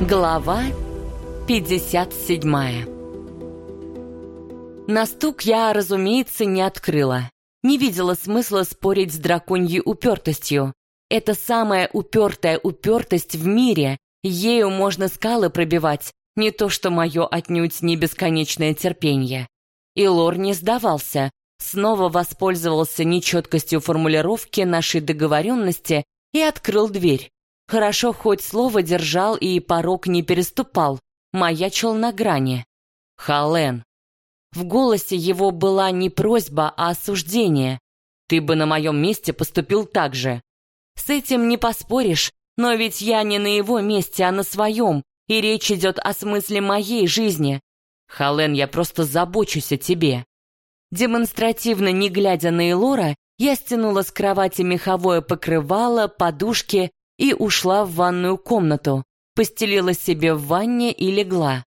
Глава 57 На стук я, разумеется, не открыла. Не видела смысла спорить с драконьей упертостью. Это самая упертая упертость в мире. Ею можно скалы пробивать, не то что мое отнюдь не бесконечное терпение. И Лор не сдавался, снова воспользовался нечеткостью формулировки нашей договоренности и открыл дверь. Хорошо хоть слово держал и порог не переступал, маячил на грани. Хален. В голосе его была не просьба, а осуждение. Ты бы на моем месте поступил так же. С этим не поспоришь, но ведь я не на его месте, а на своем, и речь идет о смысле моей жизни. Хален, я просто забочусь о тебе. Демонстративно не глядя на Элора, я стянула с кровати меховое покрывало, подушки и ушла в ванную комнату, постелила себе в ванне и легла.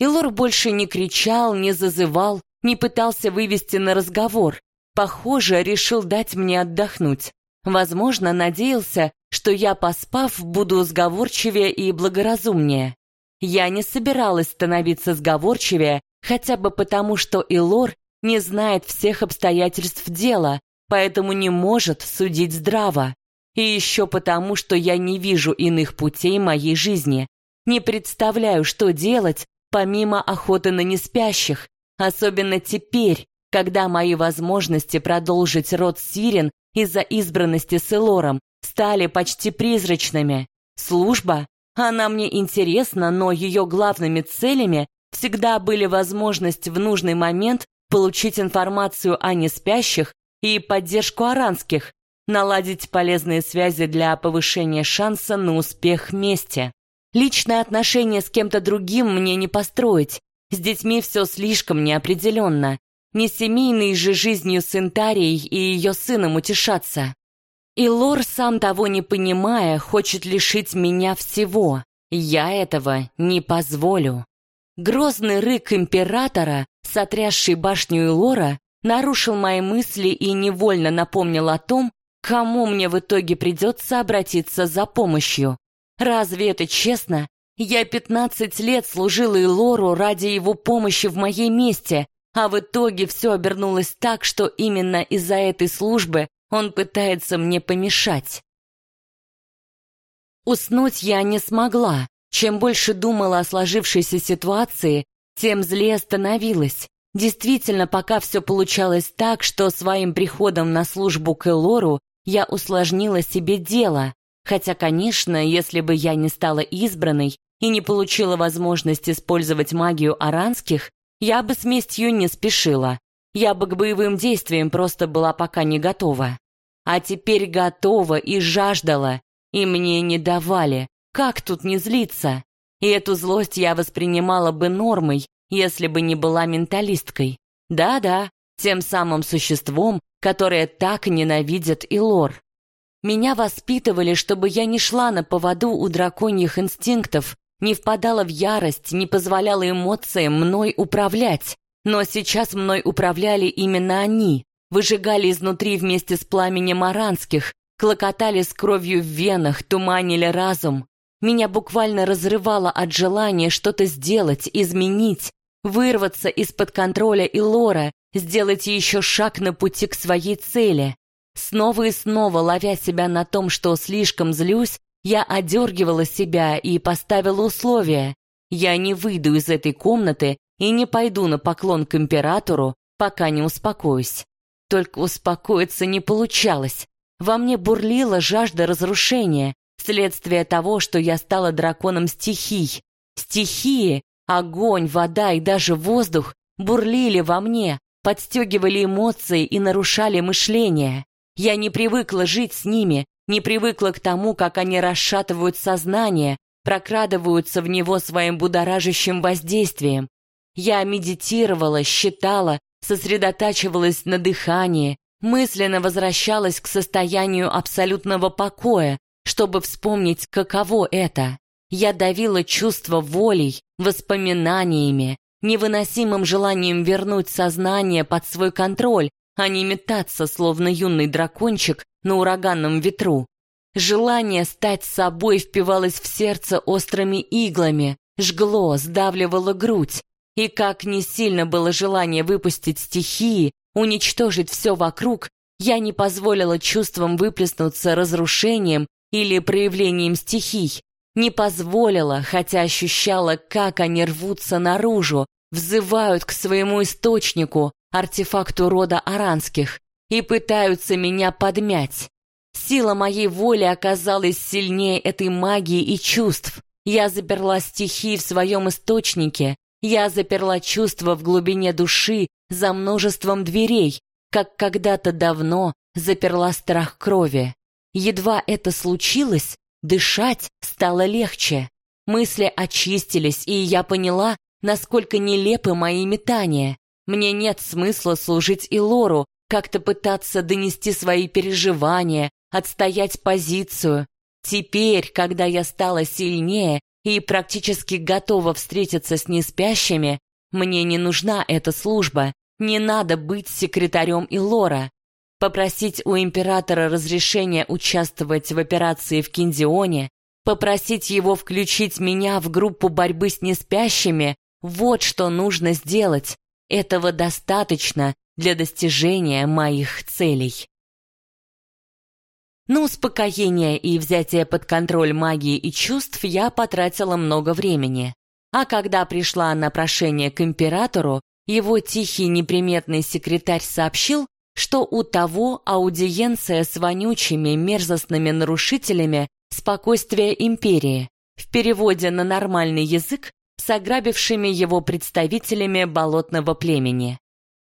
Илор больше не кричал, не зазывал, не пытался вывести на разговор. Похоже, решил дать мне отдохнуть. Возможно, надеялся, что я, поспав, буду сговорчивее и благоразумнее. Я не собиралась становиться сговорчивее, хотя бы потому, что Илор не знает всех обстоятельств дела, поэтому не может судить здраво. И еще потому, что я не вижу иных путей моей жизни. Не представляю, что делать, помимо охоты на неспящих, особенно теперь, когда мои возможности продолжить род Сирен из-за избранности с Элором стали почти призрачными. Служба? Она мне интересна, но ее главными целями всегда были возможность в нужный момент получить информацию о неспящих и поддержку аранских, наладить полезные связи для повышения шанса на успех вместе. Личное отношение с кем-то другим мне не построить. С детьми все слишком неопределенно. Не семейной же жизнью с Интарией и ее сыном утешаться. И Лор, сам того не понимая, хочет лишить меня всего. Я этого не позволю. Грозный рык императора, сотрясший башню Лора, нарушил мои мысли и невольно напомнил о том, Кому мне в итоге придется обратиться за помощью? Разве это честно? Я 15 лет служила Илору ради его помощи в моей месте, а в итоге все обернулось так, что именно из-за этой службы он пытается мне помешать. Уснуть я не смогла. Чем больше думала о сложившейся ситуации, тем злее становилась. Действительно, пока все получалось так, что своим приходом на службу к Элору я усложнила себе дело, хотя, конечно, если бы я не стала избранной и не получила возможность использовать магию аранских, я бы с местью не спешила. Я бы к боевым действиям просто была пока не готова. А теперь готова и жаждала, и мне не давали. Как тут не злиться? И эту злость я воспринимала бы нормой, если бы не была менталисткой. Да-да, тем самым существом, которое так ненавидит и лор. Меня воспитывали, чтобы я не шла на поводу у драконьих инстинктов, не впадала в ярость, не позволяла эмоциям мной управлять. Но сейчас мной управляли именно они, выжигали изнутри вместе с пламенем аранских, клокотали с кровью в венах, туманили разум. Меня буквально разрывало от желания что-то сделать, изменить, вырваться из-под контроля Илора, сделать еще шаг на пути к своей цели. Снова и снова, ловя себя на том, что слишком злюсь, я одергивала себя и поставила условия. Я не выйду из этой комнаты и не пойду на поклон к императору, пока не успокоюсь. Только успокоиться не получалось. Во мне бурлила жажда разрушения, следствие того, что я стала драконом стихий. Стихии, огонь, вода и даже воздух бурлили во мне, подстегивали эмоции и нарушали мышление. Я не привыкла жить с ними, не привыкла к тому, как они расшатывают сознание, прокрадываются в него своим будоражащим воздействием. Я медитировала, считала, сосредотачивалась на дыхании, мысленно возвращалась к состоянию абсолютного покоя, чтобы вспомнить, каково это. Я давила чувство волей, воспоминаниями, невыносимым желанием вернуть сознание под свой контроль, а не метаться, словно юный дракончик, на ураганном ветру. Желание стать собой впивалось в сердце острыми иглами, жгло, сдавливало грудь. И как не сильно было желание выпустить стихии, уничтожить все вокруг, я не позволила чувствам выплеснуться разрушением или проявлением стихий. Не позволила, хотя ощущала, как они рвутся наружу, взывают к своему источнику, артефакту рода Аранских, и пытаются меня подмять. Сила моей воли оказалась сильнее этой магии и чувств. Я заперла стихии в своем источнике, я заперла чувства в глубине души за множеством дверей, как когда-то давно заперла страх крови. Едва это случилось, дышать стало легче. Мысли очистились, и я поняла, насколько нелепы мои метания. Мне нет смысла служить и Лору, как-то пытаться донести свои переживания, отстоять позицию. Теперь, когда я стала сильнее и практически готова встретиться с неспящими, мне не нужна эта служба, не надо быть секретарем Илора. Попросить у императора разрешения участвовать в операции в Киндионе, попросить его включить меня в группу борьбы с неспящими, вот что нужно сделать. Этого достаточно для достижения моих целей. На успокоение и взятие под контроль магии и чувств я потратила много времени. А когда пришла на прошение к императору, его тихий неприметный секретарь сообщил, что у того аудиенция с вонючими мерзостными нарушителями спокойствия империи, в переводе на нормальный язык с ограбившими его представителями болотного племени.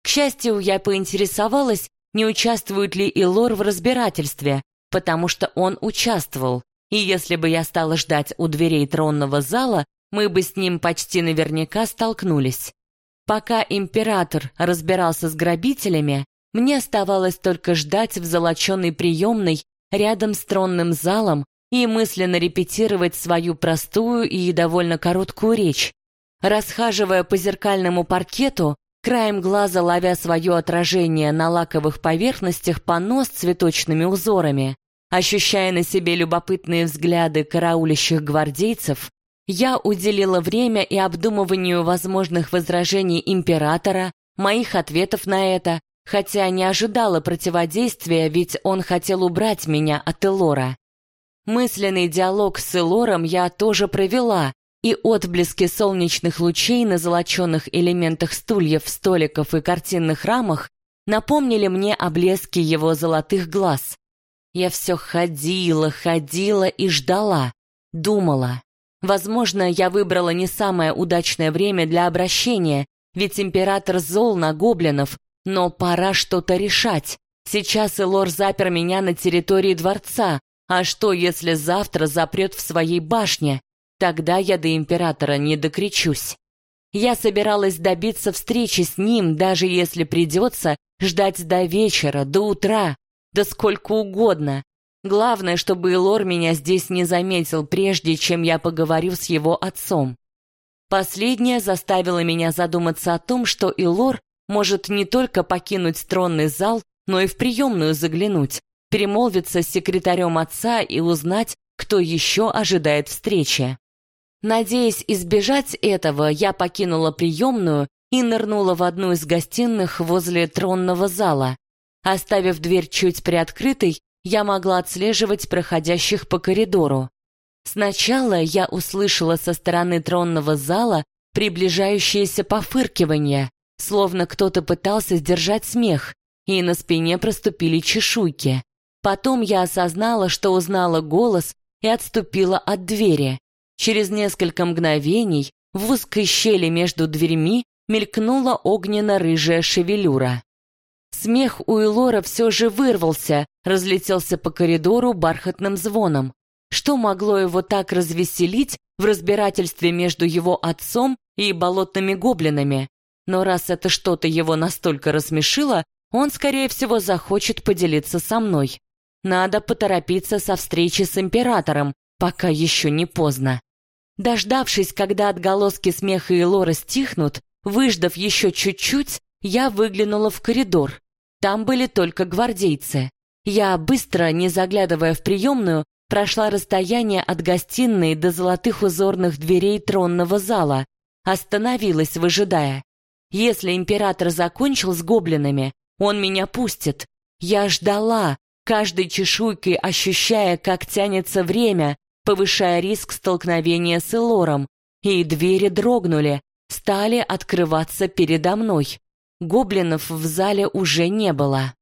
К счастью, я поинтересовалась, не участвует ли Илор в разбирательстве, потому что он участвовал, и если бы я стала ждать у дверей тронного зала, мы бы с ним почти наверняка столкнулись. Пока император разбирался с грабителями, мне оставалось только ждать в золоченой приемной рядом с тронным залом и мысленно репетировать свою простую и довольно короткую речь. Расхаживая по зеркальному паркету, краем глаза ловя свое отражение на лаковых поверхностях панно с цветочными узорами, Ощущая на себе любопытные взгляды караулящих гвардейцев, я уделила время и обдумыванию возможных возражений императора, моих ответов на это, хотя не ожидала противодействия, ведь он хотел убрать меня от Элора. Мысленный диалог с Элором я тоже провела, и отблески солнечных лучей на золоченных элементах стульев, столиков и картинных рамах напомнили мне о блеске его золотых глаз. Я все ходила, ходила и ждала, думала. Возможно, я выбрала не самое удачное время для обращения, ведь император зол на гоблинов, но пора что-то решать. Сейчас Элор запер меня на территории дворца, а что, если завтра запрет в своей башне? Тогда я до императора не докричусь. Я собиралась добиться встречи с ним, даже если придется ждать до вечера, до утра да сколько угодно. Главное, чтобы Илор меня здесь не заметил, прежде чем я поговорю с его отцом. Последнее заставило меня задуматься о том, что Илор может не только покинуть тронный зал, но и в приемную заглянуть, перемолвиться с секретарем отца и узнать, кто еще ожидает встречи. Надеясь избежать этого, я покинула приемную и нырнула в одну из гостиных возле тронного зала. Оставив дверь чуть приоткрытой, я могла отслеживать проходящих по коридору. Сначала я услышала со стороны тронного зала приближающееся пофыркивание, словно кто-то пытался сдержать смех, и на спине проступили чешуйки. Потом я осознала, что узнала голос и отступила от двери. Через несколько мгновений в узкой щели между дверьми мелькнула огненно-рыжая шевелюра. Смех у Элора все же вырвался, разлетелся по коридору бархатным звоном. Что могло его так развеселить в разбирательстве между его отцом и болотными гоблинами? Но раз это что-то его настолько рассмешило, он, скорее всего, захочет поделиться со мной. Надо поторопиться со встречи с императором, пока еще не поздно. Дождавшись, когда отголоски смеха Элора стихнут, выждав еще чуть-чуть, я выглянула в коридор. Там были только гвардейцы. Я, быстро, не заглядывая в приемную, прошла расстояние от гостиной до золотых узорных дверей тронного зала, остановилась, выжидая. Если император закончил с гоблинами, он меня пустит. Я ждала, каждой чешуйкой ощущая, как тянется время, повышая риск столкновения с Элором, и двери дрогнули, стали открываться передо мной. Гоблинов в зале уже не было.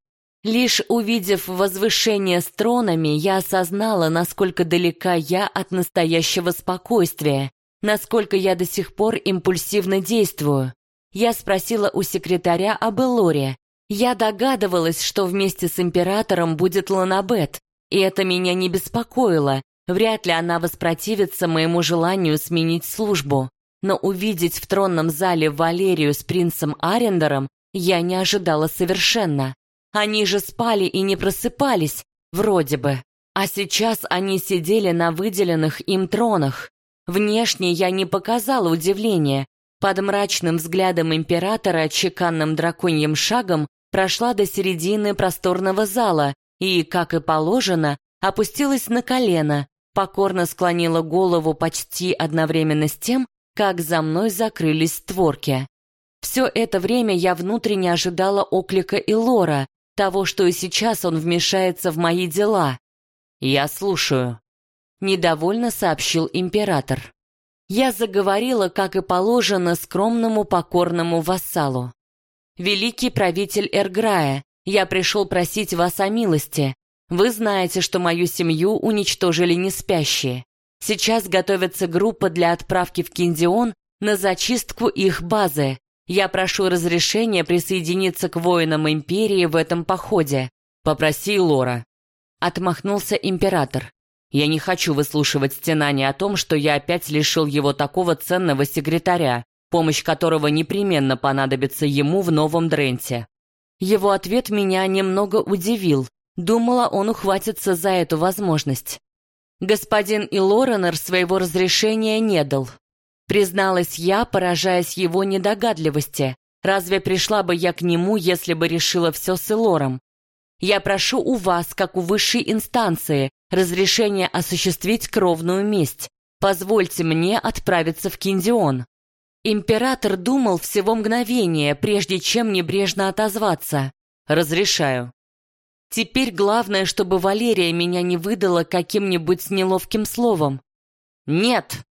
Лишь увидев возвышение с тронами, я осознала, насколько далека я от настоящего спокойствия, насколько я до сих пор импульсивно действую. Я спросила у секретаря об Элоре. Я догадывалась, что вместе с императором будет Ланабет, и это меня не беспокоило. Вряд ли она воспротивится моему желанию сменить службу. Но увидеть в тронном зале Валерию с принцем Арендером я не ожидала совершенно. Они же спали и не просыпались, вроде бы. А сейчас они сидели на выделенных им тронах. Внешне я не показала удивления. Под мрачным взглядом императора чеканным драконьим шагом прошла до середины просторного зала и, как и положено, опустилась на колено, покорно склонила голову почти одновременно с тем, как за мной закрылись створки. Все это время я внутренне ожидала оклика Илора, того, что и сейчас он вмешается в мои дела. «Я слушаю», — недовольно сообщил император. Я заговорила, как и положено, скромному покорному вассалу. «Великий правитель Эрграя, я пришел просить вас о милости. Вы знаете, что мою семью уничтожили неспящие. Сейчас готовится группа для отправки в Киндион на зачистку их базы. Я прошу разрешения присоединиться к воинам Империи в этом походе. Попроси Лора. Отмахнулся император. Я не хочу выслушивать стенания о том, что я опять лишил его такого ценного секретаря, помощь которого непременно понадобится ему в новом Дренте. Его ответ меня немного удивил. Думала, он ухватится за эту возможность. Господин Илоренер своего разрешения не дал. Призналась я, поражаясь его недогадливости. Разве пришла бы я к нему, если бы решила все с Элором? Я прошу у вас, как у высшей инстанции, разрешения осуществить кровную месть. Позвольте мне отправиться в Киндион. Император думал всего мгновение, прежде чем небрежно отозваться. Разрешаю. Теперь главное, чтобы Валерия меня не выдала каким-нибудь неловким словом. «Нет!»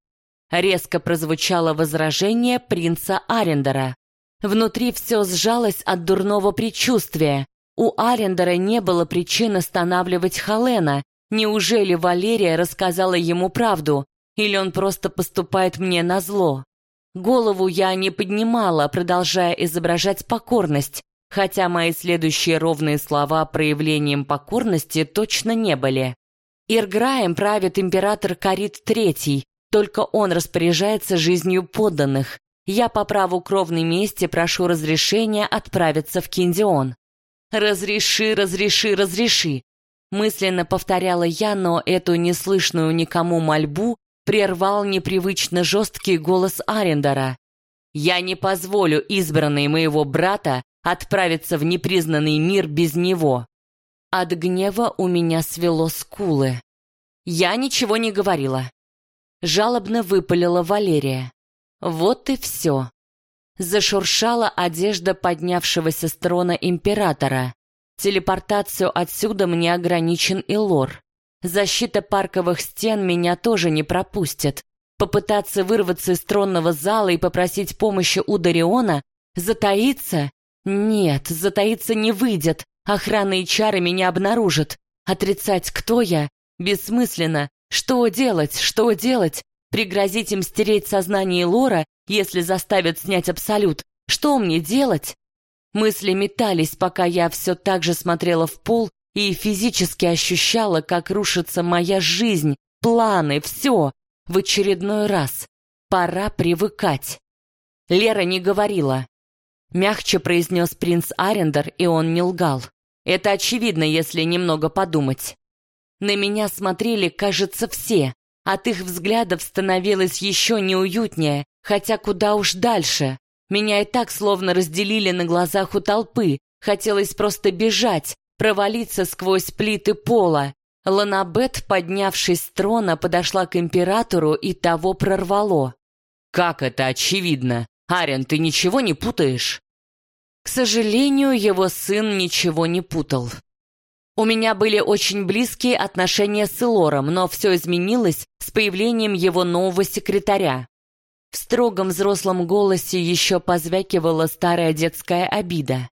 Резко прозвучало возражение принца Арендера. Внутри все сжалось от дурного предчувствия. У Арендера не было причин останавливать Халена. Неужели Валерия рассказала ему правду? Или он просто поступает мне на зло? Голову я не поднимала, продолжая изображать покорность, хотя мои следующие ровные слова проявлением покорности точно не были. Ирграем правит император Карит III, только он распоряжается жизнью подданных. Я по праву кровной мести прошу разрешения отправиться в Киндион. «Разреши, разреши, разреши!» Мысленно повторяла я, но эту неслышную никому мольбу прервал непривычно жесткий голос Арендера. «Я не позволю избранной моего брата отправиться в непризнанный мир без него». От гнева у меня свело скулы. Я ничего не говорила. Жалобно выпалила Валерия. Вот и все. Зашуршала одежда поднявшегося с трона императора. Телепортацию отсюда мне ограничен и лор. Защита парковых стен меня тоже не пропустит. Попытаться вырваться из тронного зала и попросить помощи у Дариона? Затаиться? Нет, затаиться не выйдет. Охрана и чары меня обнаружат. Отрицать, кто я? Бессмысленно. Что делать? Что делать? Пригрозить им стереть сознание Лора, если заставят снять абсолют? Что мне делать? Мысли метались, пока я все так же смотрела в пол и физически ощущала, как рушится моя жизнь, планы, все. В очередной раз. Пора привыкать. Лера не говорила. Мягче произнес принц Арендер, и он не лгал. Это очевидно, если немного подумать. На меня смотрели, кажется, все. От их взглядов становилось еще неуютнее, хотя куда уж дальше. Меня и так словно разделили на глазах у толпы. Хотелось просто бежать, провалиться сквозь плиты пола. Ланабет, поднявшись с трона, подошла к императору и того прорвало. «Как это очевидно? Арен, ты ничего не путаешь?» К сожалению, его сын ничего не путал. У меня были очень близкие отношения с Элором, но все изменилось с появлением его нового секретаря. В строгом взрослом голосе еще позвякивала старая детская обида.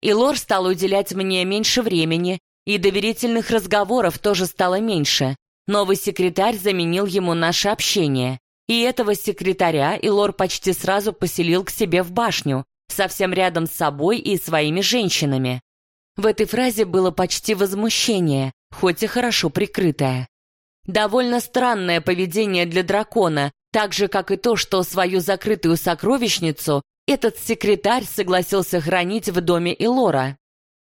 Илор стал уделять мне меньше времени, и доверительных разговоров тоже стало меньше. Новый секретарь заменил ему наше общение. И этого секретаря Илор почти сразу поселил к себе в башню, совсем рядом с собой и своими женщинами. В этой фразе было почти возмущение, хоть и хорошо прикрытое. Довольно странное поведение для дракона, так же, как и то, что свою закрытую сокровищницу этот секретарь согласился хранить в доме Илора.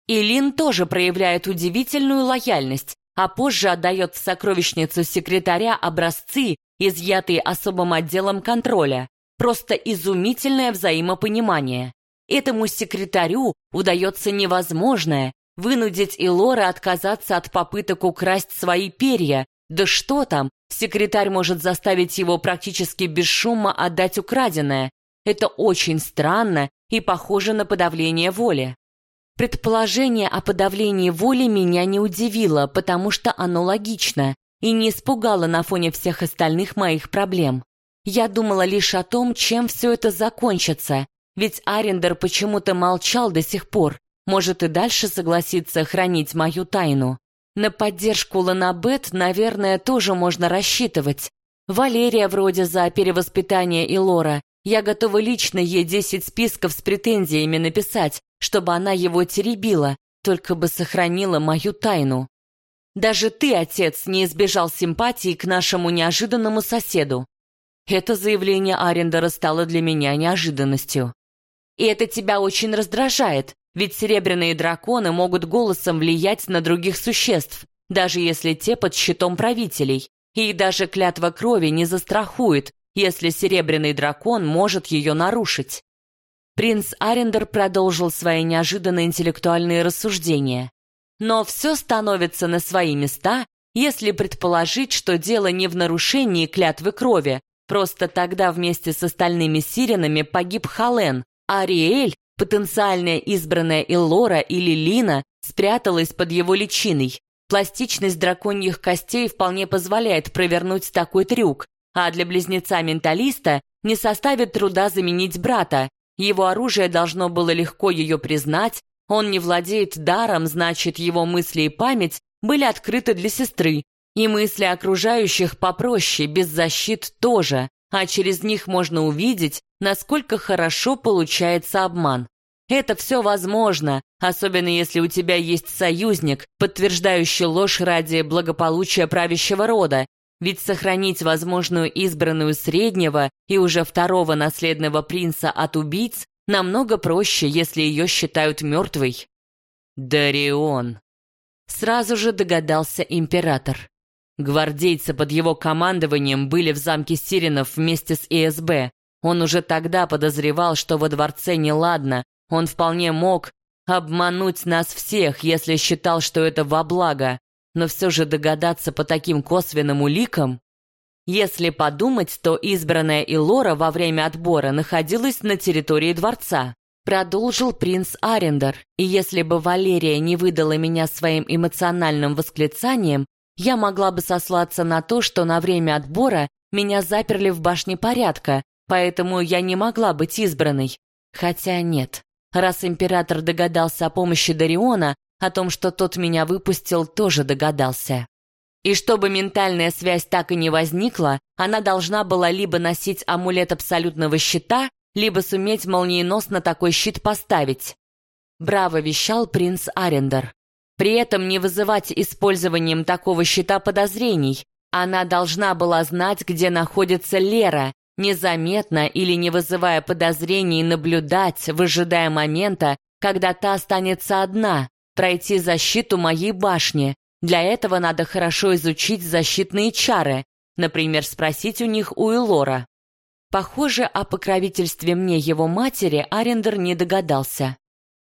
Илин тоже проявляет удивительную лояльность, а позже отдает в сокровищницу секретаря образцы, изъятые особым отделом контроля. Просто изумительное взаимопонимание. Этому секретарю удается невозможное вынудить Илора отказаться от попыток украсть свои перья. Да что там, секретарь может заставить его практически без шума отдать украденное. Это очень странно и похоже на подавление воли. Предположение о подавлении воли меня не удивило, потому что оно логично и не испугало на фоне всех остальных моих проблем. Я думала лишь о том, чем все это закончится, ведь Арендер почему-то молчал до сих пор, может и дальше согласиться хранить мою тайну. На поддержку Ланабет, наверное, тоже можно рассчитывать. Валерия вроде за перевоспитание Илора. Я готова лично ей десять списков с претензиями написать, чтобы она его теребила, только бы сохранила мою тайну. Даже ты, отец, не избежал симпатии к нашему неожиданному соседу. Это заявление Арендера стало для меня неожиданностью. И это тебя очень раздражает, ведь серебряные драконы могут голосом влиять на других существ, даже если те под щитом правителей. И даже клятва крови не застрахует, если серебряный дракон может ее нарушить. Принц Арендер продолжил свои неожиданно интеллектуальные рассуждения. Но все становится на свои места, если предположить, что дело не в нарушении клятвы крови, просто тогда вместе с остальными сиренами погиб Хален, Ариэль, потенциальная избранная Эллора или Лина, спряталась под его личиной. Пластичность драконьих костей вполне позволяет провернуть такой трюк, а для близнеца-менталиста не составит труда заменить брата, его оружие должно было легко ее признать, он не владеет даром, значит, его мысли и память были открыты для сестры, и мысли окружающих попроще, без защит тоже, а через них можно увидеть, насколько хорошо получается обман. Это все возможно, особенно если у тебя есть союзник, подтверждающий ложь ради благополучия правящего рода, ведь сохранить возможную избранную среднего и уже второго наследного принца от убийц намного проще, если ее считают мертвой. Дарион. Сразу же догадался император. Гвардейцы под его командованием были в замке Сиренов вместе с ИСБ. Он уже тогда подозревал, что во дворце неладно. Он вполне мог обмануть нас всех, если считал, что это во благо но все же догадаться по таким косвенным уликам? Если подумать, то избранная Илора во время отбора находилась на территории дворца. Продолжил принц Арендер, и если бы Валерия не выдала меня своим эмоциональным восклицанием, я могла бы сослаться на то, что на время отбора меня заперли в башне порядка, поэтому я не могла быть избранной. Хотя нет. Раз император догадался о помощи Дариона, о том, что тот меня выпустил, тоже догадался. И чтобы ментальная связь так и не возникла, она должна была либо носить амулет абсолютного щита, либо суметь молниеносно такой щит поставить. Браво вещал принц Арендер. При этом не вызывать использованием такого щита подозрений. Она должна была знать, где находится Лера, незаметно или не вызывая подозрений наблюдать, выжидая момента, когда та останется одна, пройти защиту моей башни. Для этого надо хорошо изучить защитные чары, например, спросить у них у Элора. Похоже, о покровительстве мне его матери Арендер не догадался.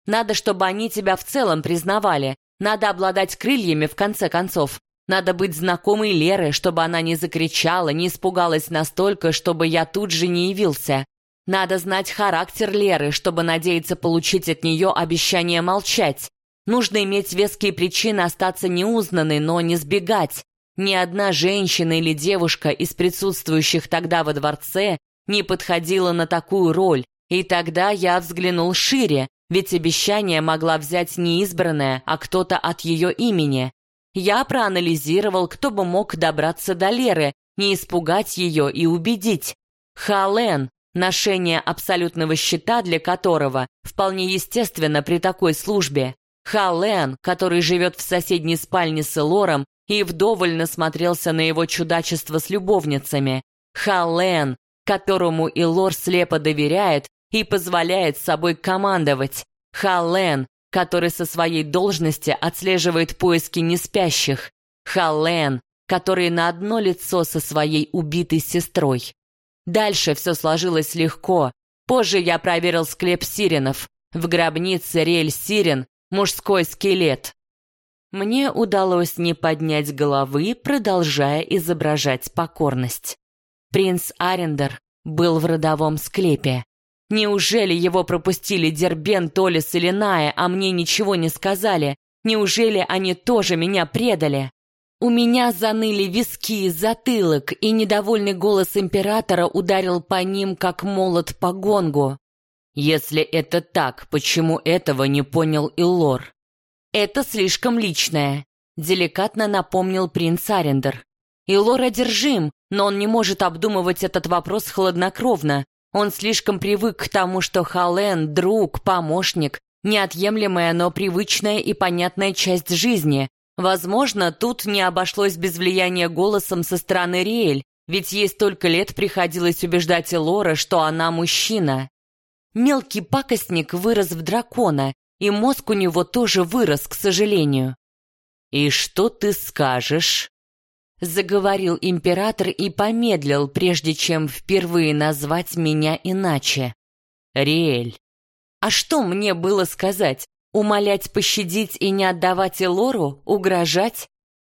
Надо, чтобы они тебя в целом признавали, надо обладать крыльями в конце концов. Надо быть знакомой Леры, чтобы она не закричала, не испугалась настолько, чтобы я тут же не явился. Надо знать характер Леры, чтобы надеяться получить от нее обещание молчать. Нужно иметь веские причины остаться неузнанной, но не сбегать. Ни одна женщина или девушка из присутствующих тогда во дворце не подходила на такую роль, и тогда я взглянул шире, ведь обещание могла взять не избранная, а кто-то от ее имени. Я проанализировал, кто бы мог добраться до Леры, не испугать ее и убедить. Хален, ношение абсолютного щита для которого вполне естественно при такой службе. Хален, который живет в соседней спальне с Элором и вдоволь насмотрелся на его чудачество с любовницами. Хален, которому Илор слепо доверяет и позволяет собой командовать. Хален, который со своей должности отслеживает поиски неспящих. Хален, который на одно лицо со своей убитой сестрой. Дальше все сложилось легко. Позже я проверил склеп сиренов. В гробнице Рель Сирен мужской скелет. Мне удалось не поднять головы, продолжая изображать покорность. Принц Арендер был в родовом склепе. Неужели его пропустили Дербен, Толис или Ная, а мне ничего не сказали? Неужели они тоже меня предали? У меня заныли виски, затылок, и недовольный голос императора ударил по ним, как молот по гонгу. Если это так, почему этого не понял Иллор? Это слишком личное, деликатно напомнил принц Арендер. Илор одержим, но он не может обдумывать этот вопрос хладнокровно. Он слишком привык к тому, что Хален — друг, помощник, неотъемлемая, но привычная и понятная часть жизни. Возможно, тут не обошлось без влияния голосом со стороны Риэль, ведь ей столько лет приходилось убеждать Элора, что она мужчина. Мелкий пакостник вырос в дракона, и мозг у него тоже вырос, к сожалению. «И что ты скажешь?» Заговорил император и помедлил, прежде чем впервые назвать меня иначе. Риэль. А что мне было сказать? Умолять пощадить и не отдавать Элору? Угрожать?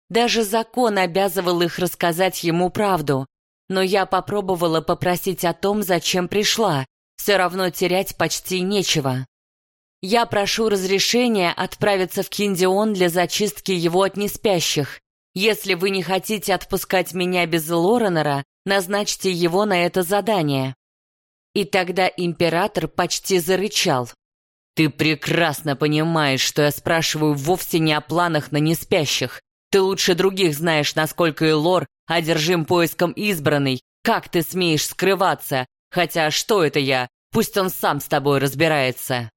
Даже закон обязывал их рассказать ему правду. Но я попробовала попросить о том, зачем пришла. Все равно терять почти нечего. Я прошу разрешения отправиться в Киндион для зачистки его от неспящих. Если вы не хотите отпускать меня без Лоренера, назначьте его на это задание». И тогда император почти зарычал. «Ты прекрасно понимаешь, что я спрашиваю вовсе не о планах на неспящих. Ты лучше других знаешь, насколько Элор одержим поиском избранной. Как ты смеешь скрываться? Хотя что это я? Пусть он сам с тобой разбирается».